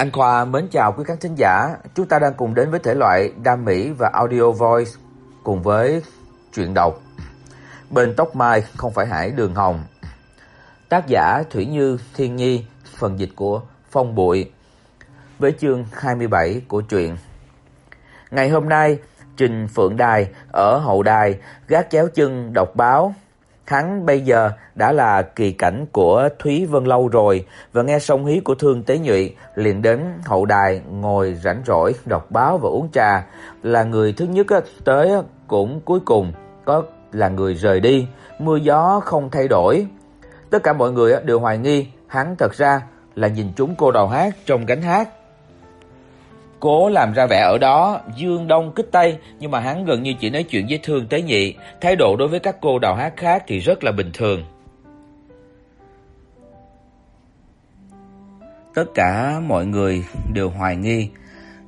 Anh Khoa mến chào quý khán thính giả. Chúng ta đang cùng đến với thể loại đam mỹ và audio voice cùng với truyện đọc. Bên tóc mai không phải hải đường hồng. Tác giả Thủy Như Thiên Nhi, phần dịch của Phong Bụi. Với chương 27 của truyện. Ngày hôm nay, Trình Phượng Đài ở hậu đài gác chéo chân đọc báo Hắn bây giờ đã là kỳ cảnh của Thúy Vân Lâu rồi. Và nghe song hí của Thương Tế Nhụy liền đến hậu đài ngồi rảnh rỗi đọc báo và uống trà, là người thứ nhất tới cũng cuối cùng có là người rời đi, mưa gió không thay đổi. Tất cả mọi người đều hoài nghi. Hắn thật ra là nhìn chúng cô đầu hát trong gánh hát. Cố làm ra vẻ ở đó, dương đông kích tây, nhưng mà hắn gần như chỉ nói chuyện với Thương Tế Nhị, thái độ đối với các cô đào hát khác thì rất là bình thường. Tất cả mọi người đều hoài nghi,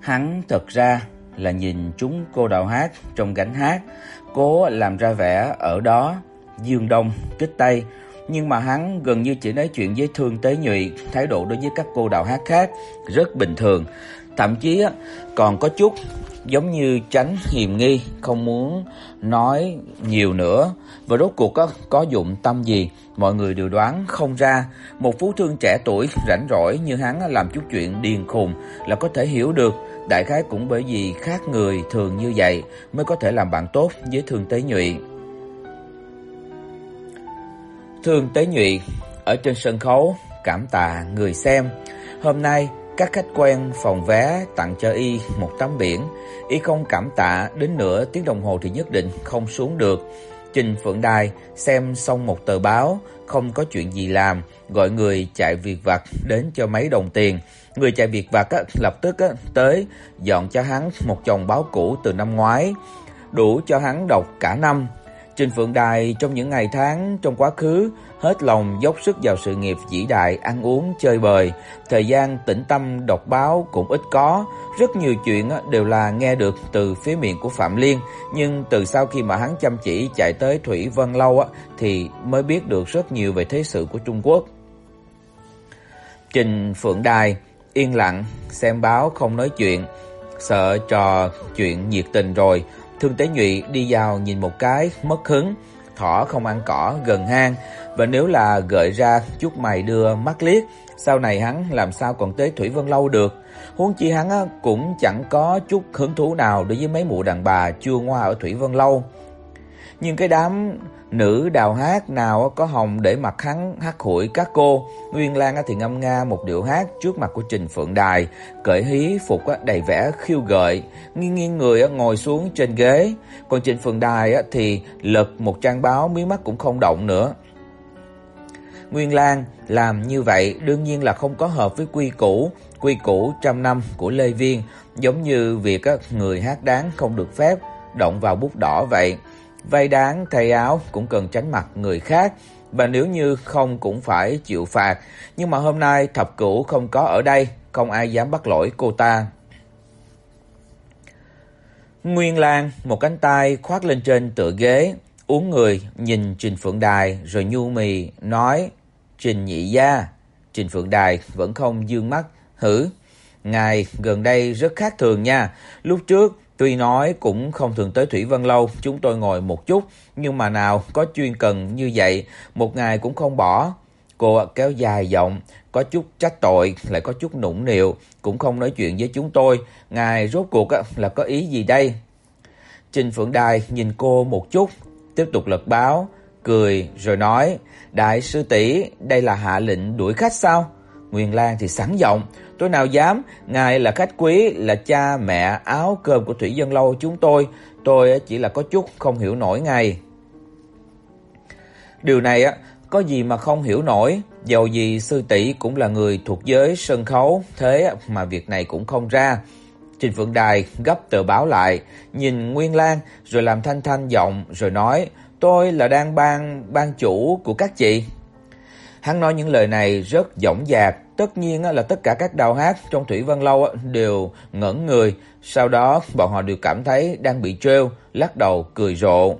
hắn thật ra là nhìn chúng cô đào hát trong gánh hát, cố làm ra vẻ ở đó, dương đông kích tây, nhưng mà hắn gần như chỉ nói chuyện với Thương Tế Nhụy, thái độ đối với các cô đào hát khác rất bình thường, thậm chí á còn có chút giống như tránh hiềm nghi, không muốn nói nhiều nữa. Và rốt cuộc có có dụng tâm gì, mọi người đều đoán không ra. Một phú thương trẻ tuổi rảnh rỗi như hắn làm chút chuyện điên khùng là có thể hiểu được, đại khái cũng bởi vì khác người thường như vậy mới có thể làm bạn tốt với Thương Tế Nhụy. Thương Tế Nhụy ở trên sân khấu cảm tạ người xem. Hôm nay các khách quen phòng vé tặng cho y một tấm biển, y không cảm tạ đến nửa tiếng đồng hồ thì nhất định không xuống được. Trình Phượng Đài xem xong một tờ báo, không có chuyện gì làm, gọi người chạy việc vặt đến cho mấy đồng tiền. Người chạy việc vặt á, lập tức á, tới dọn cho hắn một chồng báo cũ từ năm ngoái, đủ cho hắn đọc cả năm. Trình Phượng Đài trong những ngày tháng trong quá khứ hết lòng dốc sức vào sự nghiệp vĩ đại ăn uống chơi bời, thời gian tĩnh tâm đọc báo cũng ít có, rất nhiều chuyện đều là nghe được từ phía miệng của Phạm Liên, nhưng từ sau khi mà hắn chăm chỉ chạy tới Thủy Vân lâu thì mới biết được rất nhiều về thế sự của Trung Quốc. Trình Phượng Đài yên lặng xem báo không nói chuyện, sợ trò chuyện nhiệt tình rồi, Thương Tế Nhụy đi vào nhìn một cái mất hứng, thỏ không ăn cỏ gần hang, và nếu là gợi ra chút mày đưa mắt liếc, sau này hắn làm sao còn tới Thủy Vân lâu được. Huống chi hắn cũng chẳng có chút hứng thú nào đối với mấy mụ đàn bà chua ngoa ở Thủy Vân lâu. Nhưng cái đám nữ đào hát nào có hồng để mặt hắn hát hủi các cô, Nguyên Lan thì ngâm nga một điệu hát trước mặt của Trình Phượng Đài, cởi hí phục đầy vẻ khiêu gợi, nghiêng nghiêng người ngồi xuống trên ghế, còn Trình Phượng Đài thì lật một trang báo mí mắt cũng không động nữa. Nguyên Lan làm như vậy đương nhiên là không có hợp với quy củ, quy củ trăm năm của Lê Viên, giống như việc người hát đáng không được phép động vào bút đỏ vậy. Vay đáng thay áo cũng cần tránh mặt người khác, và nếu như không cũng phải chịu phạt, nhưng mà hôm nay thập cửu không có ở đây, không ai dám bắt lỗi cô ta. Nguyên Lan một cánh tay khoác lên trên tựa ghế, uống người nhìn Trình Phượng Đài rồi nhu mì nói: "Trình nhị gia." Trình Phượng Đài vẫn không dương mắt, "Hử, ngài gần đây rất khác thường nha, lúc trước Tuy nói cũng không thường tới Thủy Vân lâu, chúng tôi ngồi một chút, nhưng mà nào có chuyên cần như vậy, một ngày cũng không bỏ. Cô kéo dài giọng, có chút trách tội, lại có chút nũng nịu, cũng không nói chuyện với chúng tôi, ngài rốt cuộc là có ý gì đây? Trình Phượng Đài nhìn cô một chút, tiếp tục lật báo, cười rồi nói: "Đại sư tỷ, đây là hạ lệnh đuổi khách sao?" Nguyên Lan thì sẵn giọng, tôi nào dám, ngài là khách quý, là cha mẹ áo cơm của thủy dân lâu chúng tôi, tôi chỉ là có chút không hiểu nổi ngài. Điều này á có gì mà không hiểu nổi, dầu gì sư tỷ cũng là người thuộc giới sân khấu, thế mà việc này cũng không ra. Trình Phượng Đài gấp tờ báo lại, nhìn Nguyên Lan rồi làm thanh thanh giọng rồi nói: "Tôi là đang ban ban chủ của các chị." Hắn nói những lời này rất dõng dạc, tất nhiên là tất cả các đạo hát trong Thủy Vân lâu đều ngẩn người, sau đó bọn họ đều cảm thấy đang bị trêu, lắc đầu cười rộ.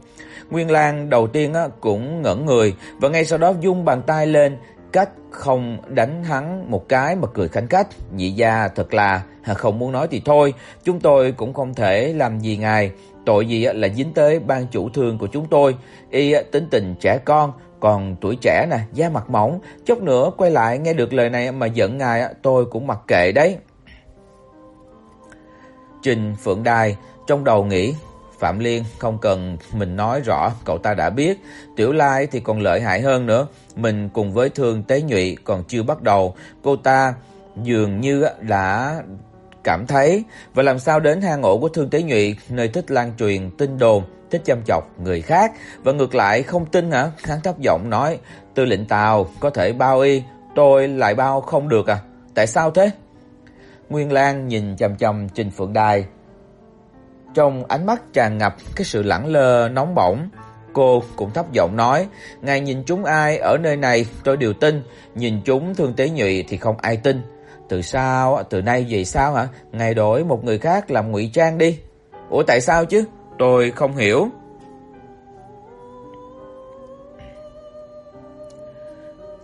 Nguyên Lan đầu tiên cũng ngẩn người và ngay sau đó dung bàn tay lên cách không đánh hắn một cái mà cười khanh khách, nhị gia thật là không muốn nói thì thôi, chúng tôi cũng không thể làm gì ngài, tội gì là dính tới ban chủ thương của chúng tôi, y tính tình trẻ con, còn tuổi trẻ nè, da mặt mỏng, chốc nữa quay lại nghe được lời này mà giận ngài tôi cũng mặc kệ đấy. Trình Phượng Đài trong đầu nghĩ Phạm Liên không cần mình nói rõ, cậu ta đã biết, Tiểu Lai thì còn lợi hại hơn nữa, mình cùng với Thương Tế Nhụy còn chưa bắt đầu, cô ta dường như đã cảm thấy. Và làm sao đến hang ổ của Thương Tế Nhụy, nơi thích lan truyền tin đồn, thích chăm chọc người khác và ngược lại không tin hả? Hắn thấp giọng nói, "Tư lệnh Tào có thể bao y, tôi lại bao không được à? Tại sao thế?" Nguyên Lan nhìn chằm chằm Trình Phượng Đài, trong ánh mắt tràn ngập cái sự lẳng lơ nóng bỏng. Cô cũng thấp giọng nói, ngài nhìn chúng ai ở nơi này tôi đều tin, nhìn chúng Thương Tế Nhụy thì không ai tin. Từ sao, từ nay về sao hả? Ngài đổi một người khác làm ngụy trang đi. Ủa tại sao chứ? Tôi không hiểu.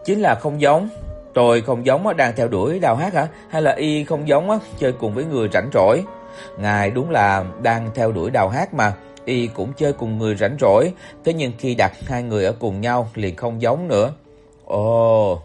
Chính là không giống. Tôi không giống đang theo đuổi đào hát hả? Hay là y không giống chơi cùng với người rảnh rỗi? Ngài đúng là đang theo đuổi đào hát mà, y cũng chơi cùng người rảnh rỗi, thế nhưng khi đặt hai người ở cùng nhau liền không giống nữa. Ồ,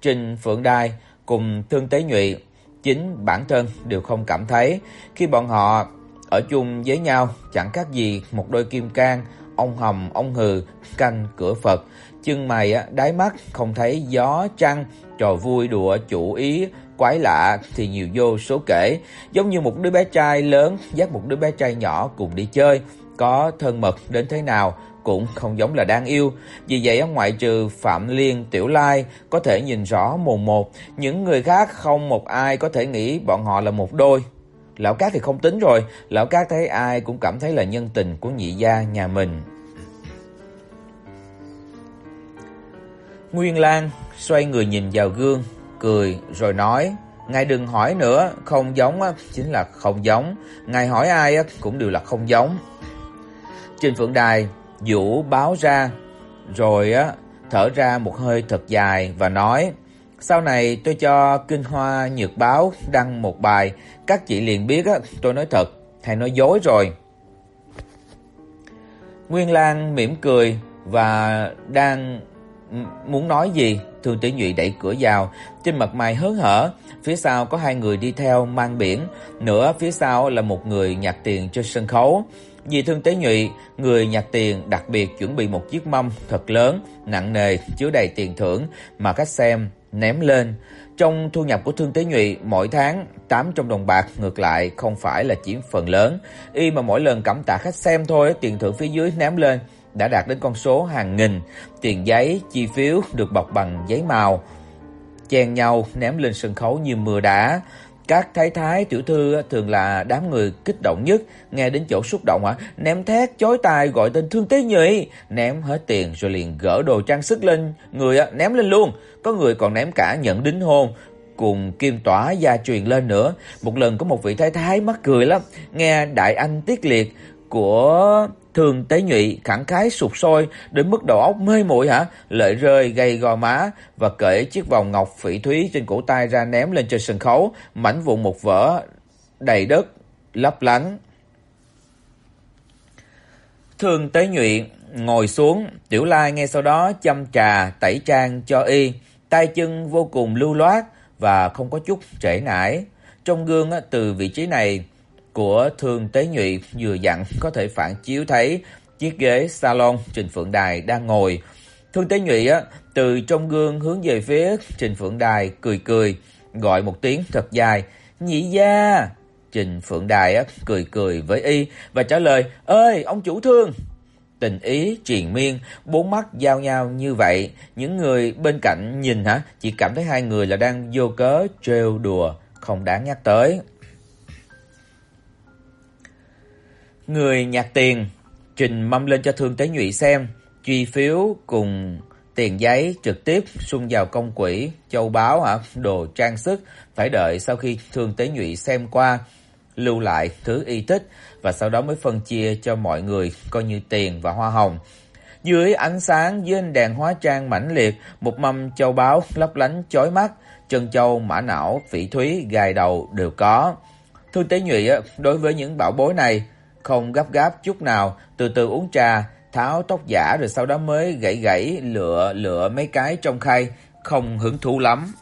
Trình Phượng Đài cùng Thương Tế Nhụy chính bản thân đều không cảm thấy khi bọn họ ở chung với nhau chẳng khác gì một đôi kim cang, ông hầm ông hừ canh cửa Phật, chân mày á đáy mắt không thấy gió trăng, trò vui đùa chủ ý quái lạ thì nhiều vô số kể, giống như một đứa bé trai lớn dắt một đứa bé trai nhỏ cùng đi chơi, có thân mật đến thế nào cũng không giống là đang yêu. Vì vậy ngoại trừ Phạm Liên, Tiểu Lai có thể nhìn rõ mồn một, những người khác không một ai có thể nghĩ bọn họ là một đôi. Lão Cát thì không tính rồi, lão Cát thấy ai cũng cảm thấy là nhân tình của nhị gia nhà mình. Nguyên Lan xoay người nhìn vào gương, cười rồi nói: "Ngài đừng hỏi nữa, không giống á chính là không giống, ngài hỏi ai á cũng đều là không giống." trên Phượng Đài vũ báo ra, rồi á thở ra một hơi thật dài và nói: "Sau này tôi cho Kinh Hoa Nhược báo đăng một bài, các chị liền biết á tôi nói thật hay nói dối rồi." Nguyên Lan mỉm cười và đang muốn nói gì, Thường Tử Nhụy đẩy cửa vào, trên mặt mày hớn hở, phía sau có hai người đi theo mang biển, nữa phía sau là một người nhặt tiền cho sân khấu. Vì Thương Tế Nhụy, người nhặt tiền đặc biệt chuẩn bị một chiếc mâm thật lớn, nặng nề chứa đầy tiền thưởng mà khách xem ném lên. Trong thu nhập của Thương Tế Nhụy mỗi tháng 800 đồng bạc ngược lại không phải là chiếm phần lớn, y mà mỗi lần cảm tạ khách xem thôi, tiền thưởng phía dưới ném lên đã đạt đến con số hàng nghìn, tiền giấy, chi phiếu được bọc bằng giấy màu, chen nhau ném lên sân khấu như mưa đá. Các thái thái tiểu thư thường là đám người kích động nhất, nghe đến chỗ xúc động hả, ném thét chối tài gọi tên Thương Tế Nhụy, ném hết tiền rồi liền gỡ đồ trang sức lên, người ném lên luôn, có người còn ném cả nhẫn đính hôn cùng kim tỏa gia truyền lên nữa. Một lần có một vị thái thái mắc cười lắm, nghe đại anh tiết liệt của Thường Tế Nhụy khẳng khái sụp sôi đến mức đầu óc mê muội hả? Lợi rơi gây gò má và cởi chiếc vòng ngọc phỉ thúy trên cổ tay ra ném lên trên sân khấu, mảnh vụn một vỡ đầy đất lấp lánh. Thường Tế Nhụy ngồi xuống, Tiểu Lai nghe sau đó châm trà tẩy trang cho y, tay chân vô cùng lưu loát và không có chút trễ nải. Trong gương từ vị trí này của Thường Tế Nhụy vừa dặn có thể phản chiếu thấy chiếc ghế salon Trình Phượng Đài đang ngồi. Thương Tế Nhụy á từ trong gương hướng về phía Trình Phượng Đài cười cười, gọi một tiếng thật dài, "Nhị gia." Trình Phượng Đài á cười cười với y và trả lời, "Ơi, ông chủ Thương." Tình ý triền miên, bốn mắt giao nhau như vậy, những người bên cạnh nhìn hả, chỉ cảm thấy hai người là đang vô cớ trêu đùa, không đáng nhắc tới. Người nhặt tiền. Trình mâm lên cho Thương Tế Nhụy xem, chi phiếu cùng tiền giấy trực tiếp xung vào công quỹ, châu báu hả, đồ trang sức. Phải đợi sau khi Thương Tế Nhụy xem qua, lưu lại thứ y tích. Và sau đó mới phân chia cho mọi người coi như tiền và hoa hồng. Dưới ánh sáng dưới ánh đèn hóa trang mãnh liệt, một mâm châu báu lấp lánh chói mắt, chân châu, mã não, phỉ thúy, gài đầu đều có. Thương Tế Nhụy đối với những bảo bối này không gấp gáp chút nào, từ từ uống trà, tháo tóc giả rồi sau đó mới gãy gãy lựa lựa mấy cái trong khay, không hứng thú lắm.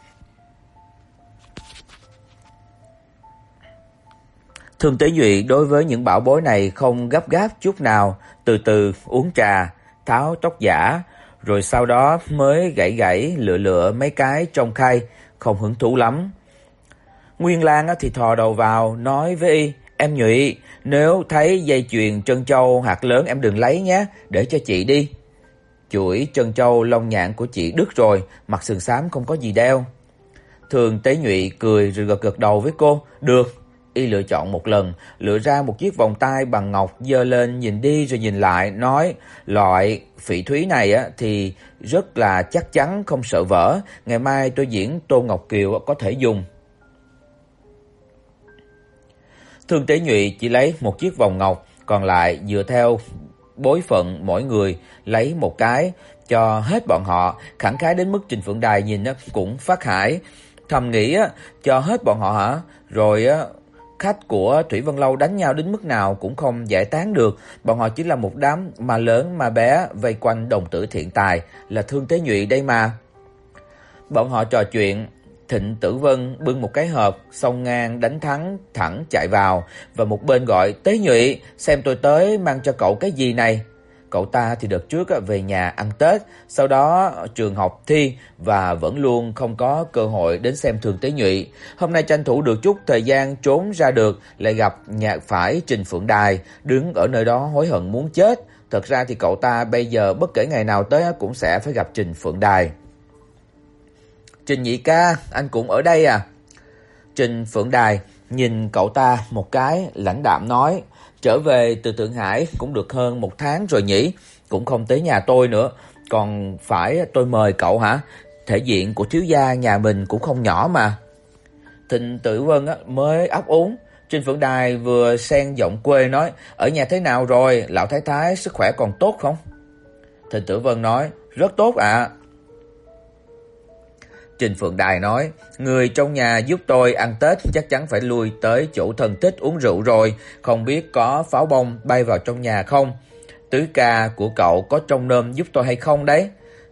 thường Tế Duy đối với những bảo bối này không gấp gáp chút nào, từ từ uống trà, tháo tóc giả, rồi sau đó mới gãy gãy lựa lựa mấy cái trong khay, không hứng thú lắm. Nguyên Lan thì thò đầu vào nói với y, "Em Nhụy, nếu thấy dây chuyền trân châu hạt lớn em đừng lấy nhé, để cho chị đi." Chuỗi trân châu lông nhạn của chị đứt rồi, mặt sườn xám không có gì đeo. Thường Tế Nhụy cười rồi gật gật đầu với cô, "Được." Y lựa chọn một lần, lựa ra một chiếc vòng tay bằng ngọc giơ lên nhìn đi rồi nhìn lại, nói: "Loại phỉ thúy này á thì rất là chắc chắn không sợ vỡ, ngày mai tôi diễn Tô Ngọc Kiều có thể dùng." Thương Tế Nhụy chỉ lấy một chiếc vòng ngọc, còn lại dựa theo bối phận mỗi người lấy một cái cho hết bọn họ, khẳng khái đến mức Trình Phượng Đài nhìn nó cũng phát hải, thầm nghĩ á cho hết bọn họ hả? Rồi á khách của Thủy Vân lâu đánh nhau đến mức nào cũng không giải tán được, bọn họ chỉ là một đám mà lớn mà bé vây quanh đồng tử thiện tài là Thương Tế Nhụy đây mà. Bọn họ trò chuyện, Thịnh Tử Vân bưng một cái hộp, xông ngang đánh thắng thẳng chạy vào và một bên gọi: "Tế Nhụy, xem tôi tới mang cho cậu cái gì này." Cậu ta thì đợt trước về nhà ăn Tết, sau đó trường học thi và vẫn luôn không có cơ hội đến xem Thường Tế Nhụy. Hôm nay tranh thủ được chút thời gian trốn ra được, lại gặp nhạc phải Trình Phượng Đài, đứng ở nơi đó hối hận muốn chết. Thật ra thì cậu ta bây giờ bất kể ngày nào tới cũng sẽ phải gặp Trình Phượng Đài. Trình Nhị ca, anh cũng ở đây à? Trình Phượng Đài nhìn cậu ta một cái, lãnh đạm nói: Trở về từ Thượng Hải cũng được hơn một tháng rồi nhỉ, cũng không tới nhà tôi nữa, còn phải tôi mời cậu hả? Thể diện của thiếu gia nhà mình cũng không nhỏ mà. Thịnh Tử Vân á mới ấp úng, Trình Phượng Đài vừa xen giọng quê nói: "Ở nhà thế nào rồi, lão thái thái sức khỏe còn tốt không?" Thịnh Tử Vân nói: "Rất tốt ạ." Trình Phượng Đài nói, người trong nhà giúp tôi ăn Tết chắc chắn phải lui tới chỗ thân thích uống rượu rồi, không biết có pháo bông bay vào trong nhà không? Tứ ca của cậu có trông nom giúp tôi hay không đấy?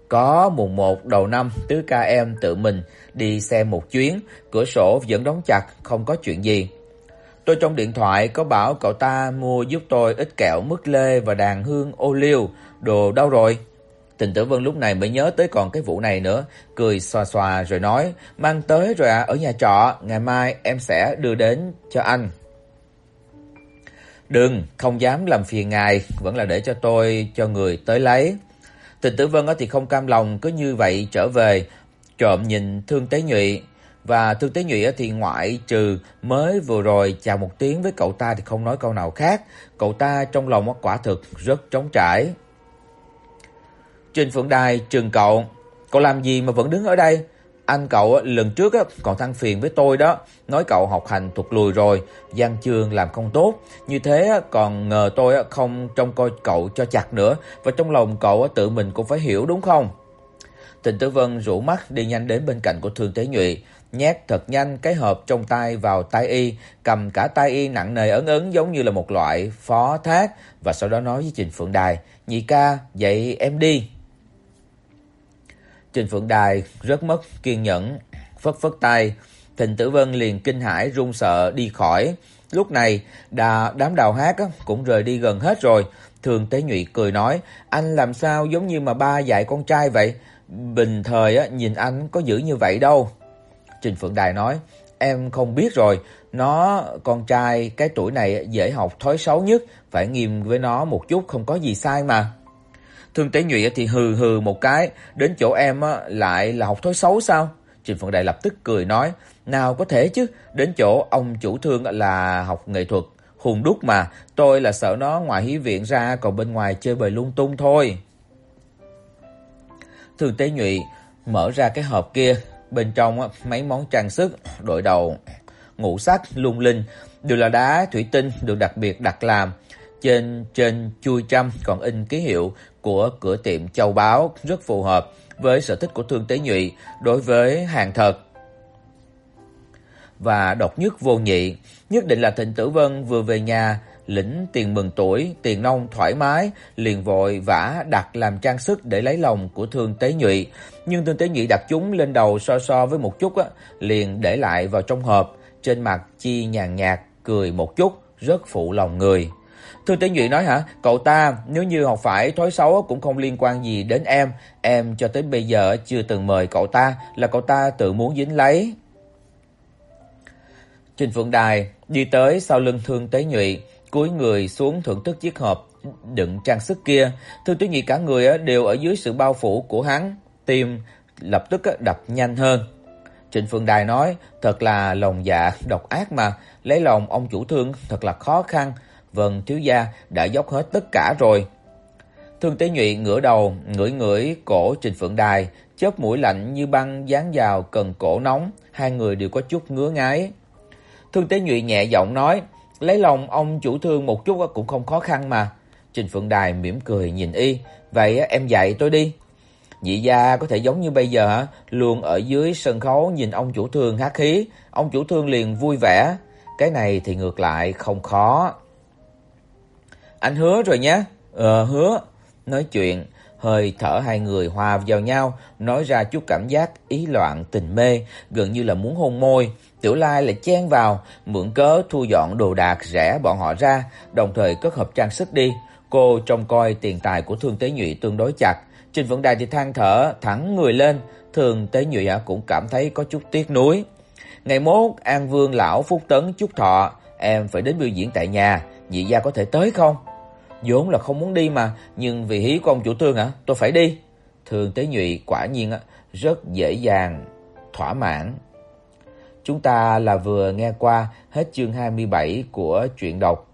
Có mùng 1 đầu năm, tứ ca em tự mình đi xem một chuyến, cửa sổ vẫn đóng chặt, không có chuyện gì. Tôi trong điện thoại có bảo cậu ta mua giúp tôi ít kẹo mứt lê và đàn hương ô liu, đồ đâu rồi? Tình Tử Vân lúc này mới nhớ tới còn cái vụ này nữa, cười xòa xòa rồi nói: "Mang tới rồi à, ở nhà trọ, ngày mai em sẽ đưa đến cho anh." "Đừng, không dám làm phiền ngài, vẫn là để cho tôi cho người tới lấy." Tình Tử Vân thì không cam lòng cứ như vậy trở về, trộm nhìn Thương Tế Nhụy và Thương Tế Nhụy thì ngoại trừ mới vừa rồi chào một tiếng với cậu ta thì không nói câu nào khác, cậu ta trong lòng quả thực rất trống trải. Trình Phượng Đài trừng cậu, cậu làm gì mà vẫn đứng ở đây? Anh cậu lần trước còn than phiền với tôi đó, nói cậu học hành thuộc lùi rồi, gian trường làm không tốt, như thế còn ngờ tôi không trông coi cậu cho chặt nữa, và trong lòng cậu tự mình cũng phải hiểu đúng không? Tịnh Tử Vân rủ mắt đi nhanh đến bên cạnh của Thương Tế Nhụy, nhét thật nhanh cái hộp trong tay vào tay y, cầm cả tay y nặng nề ấn ấn giống như là một loại phó thác và sau đó nói với Trình Phượng Đài, "Nhị ca, vậy em đi." Trình Phượng Đài rất mất kiên nhẫn, phất phất tay, Thịnh Tử Vân liền kinh hãi run sợ đi khỏi. Lúc này, đà, đám đào hát cũng rời đi gần hết rồi. Thường Tế Nhụy cười nói, anh làm sao giống như mà ba dạy con trai vậy? Bình thời á, nhìn anh có dữ như vậy đâu. Trình Phượng Đài nói, em không biết rồi, nó con trai cái tuổi này dễ học thói xấu nhất, phải nghiêm với nó một chút không có gì sai mà. Thương Tế Nhụy thì hừ hừ một cái, đến chỗ em lại là học thói xấu sao? Trình Phượng Đại lập tức cười nói, nào có thể chứ, đến chỗ ông chủ thương là học nghệ thuật, hùng đúc mà, tôi là sợ nó ngoài hí viện ra còn bên ngoài chơi bời lung tung thôi. Thương Tế Nhụy mở ra cái hộp kia, bên trong mấy món trang sức, đội đầu, ngũ sắc lung linh, đều là đá thủy tinh được đặc biệt đặt làm. Trên trên chui trăm. Còn in ký hiệu của cửa tiệm châu báu rất phù hợp với sở thích của Thương Tế Nhụy đối với hàng thật. Và độc nhất vô nhị, nhất định là Thịnh Tử Vân vừa về nhà, lĩnh tiền mừng tuổi, tiền nông thoải mái, liền vội vã đặt làm trang sức để lấy lòng của Thương Tế Nhụy, nhưng Thương Tế Nhụy đặt chúng lên đầu so so với một chút á, liền để lại vào trong hộp, trên mặt chi nhàn nhạt cười một chút, rất phụ lòng người. Thương Tế Nhụy nói hả, cậu ta nếu như học phải thói xấu cũng không liên quan gì đến em, em cho tới bây giờ chưa từng mời cậu ta, là cậu ta tự muốn dính lấy. Trình Phượng Đài đi tới sau lưng Thương Tế Nhụy, cúi người xuống thưởng thức chiếc hộp đựng trang sức kia. Thương Tế Nhụy cả người đều ở dưới sự bao phủ của hắn, tim lập tức đập nhanh hơn. Trịnh Phương Đài nói, thật là lòng dạ độc ác mà, lấy lòng ông chủ thương thật là khó khăn vâng thiếu gia đã dốc hết tất cả rồi. Thương Tế Nhụy ngửa đầu, ngửi ngửi cổ Trình Phượng Đài, chớp mũi lạnh như băng dán vào cần cổ nóng, hai người đều có chút ngứa ngáy. Thương Tế Nhụy nhẹ giọng nói, lấy lòng ông chủ thương một chút cũng không khó khăn mà. Trình Phượng Đài mỉm cười nhìn y, vậy em dạy tôi đi. Nhị gia có thể giống như bây giờ hả? Luôn ở dưới sân khấu nhìn ông chủ thương hát khí, ông chủ thương liền vui vẻ. Cái này thì ngược lại không khó. Anh hứa rồi nhé. Ờ hứa. Nói chuyện, hơi thở hai người hòa vào nhau, nói ra chút cảm giác ý loạn tình mê, gần như là muốn hôn môi. Tiểu Lai lại chen vào, mượn cớ thu dọn đồ đạc rẻ bọn họ ra, đồng thời cất hộp trang sức đi. Cô trông coi tiền tài của Thương Tế Nhụy tương đối chặt, Trình Vận Đài thì than thở, thẳng người lên, Thương Tế Nhụy cũng cảm thấy có chút tiếc nuối. Ngày mốt An Vương lão Phúc Tấn chúc thọ, em phải đến biểu diễn tại nhà, nhị gia có thể tới không? vốn là không muốn đi mà, nhưng vì hí của ông chủ Thương hả, tôi phải đi. Thường Tế Nhụy quả nhiên rất dễ dàng thỏa mãn. Chúng ta là vừa nghe qua hết chương 27 của truyện độc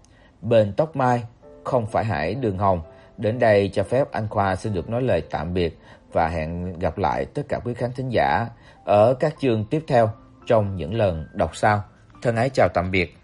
Bên tóc mai không phải hải đường hồng. Đến đây cho phép anh Khoa xin được nói lời tạm biệt và hẹn gặp lại tất cả quý khán thính giả ở các chương tiếp theo trong những lần đọc sau. Thân ái chào tạm biệt.